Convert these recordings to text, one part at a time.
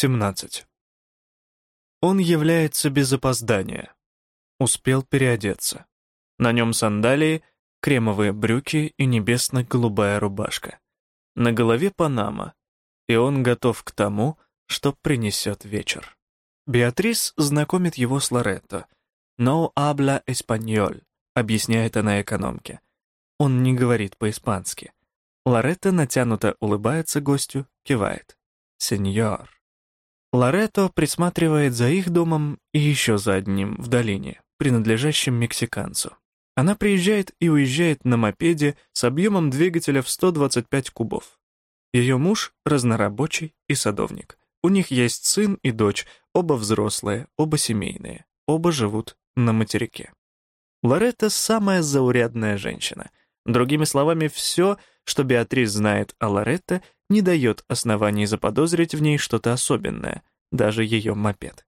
17. Он является без опоздания. Успел переодеться. На нем сандалии, кремовые брюки и небесно-голубая рубашка. На голове панама, и он готов к тому, что принесет вечер. Беатрис знакомит его с Лоретто. «No habla español», — объясняет она экономке. Он не говорит по-испански. Лоретто натянуто улыбается гостю, кивает. «Сеньор». Лоретто присматривает за их домом и еще за одним в долине, принадлежащим мексиканцу. Она приезжает и уезжает на мопеде с объемом двигателя в 125 кубов. Ее муж — разнорабочий и садовник. У них есть сын и дочь, оба взрослые, оба семейные, оба живут на материке. Лоретта — самая заурядная женщина. Другими словами, все, что Беатрис знает о Лоретто, не дает оснований заподозрить в ней что-то особенное, даже ее мопед.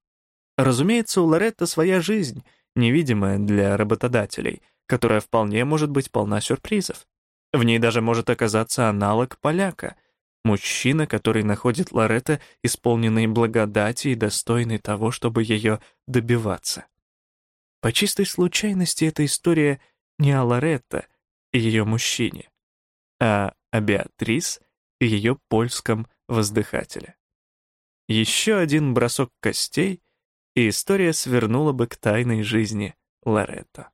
Разумеется, у Лоретто своя жизнь, невидимая для работодателей, которая вполне может быть полна сюрпризов. В ней даже может оказаться аналог поляка, мужчина, который находит Лоретто исполненной благодати и достойной того, чтобы ее добиваться. По чистой случайности эта история не о Лоретто и ее мужчине, а о Беатрис — ее польском воздыхателе. Еще один бросок костей, и история свернула бы к тайной жизни Лоретто.